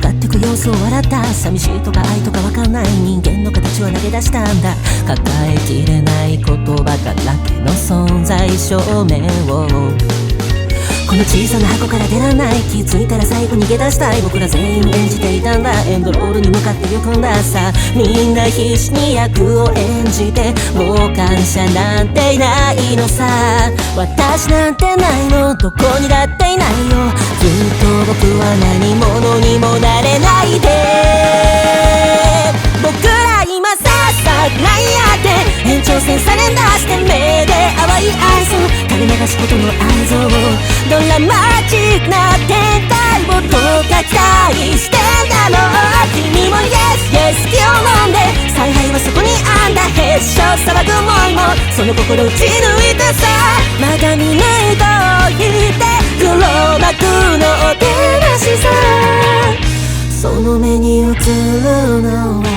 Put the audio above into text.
だってく様子を笑った。寂しいとか愛とかわかんない。人間の形を投げ出したんだ。抱えきれない言葉だらけの存在証明を。この小さな箱から出らない。気づいたら最後逃げ出したい。僕ら全員演じていたんだ。エンドロールに向かって行くんださ。みんな必死に役を演じてもう感謝なんていないのさ。私なんてないの。どこにだっていないよ。と僕は何者にもなれないで。僕ら今ささないやって延長線サレンダーして目で淡い愛想垂れ流すことの愛情をドラマチックな展開をどうか期待してんだろう。君も Yes Yes 気を飲んで。采配はそこにあんだ。へっしょ騒ぐ思いも。その心打ち抜いてさ。まだ見 to the now.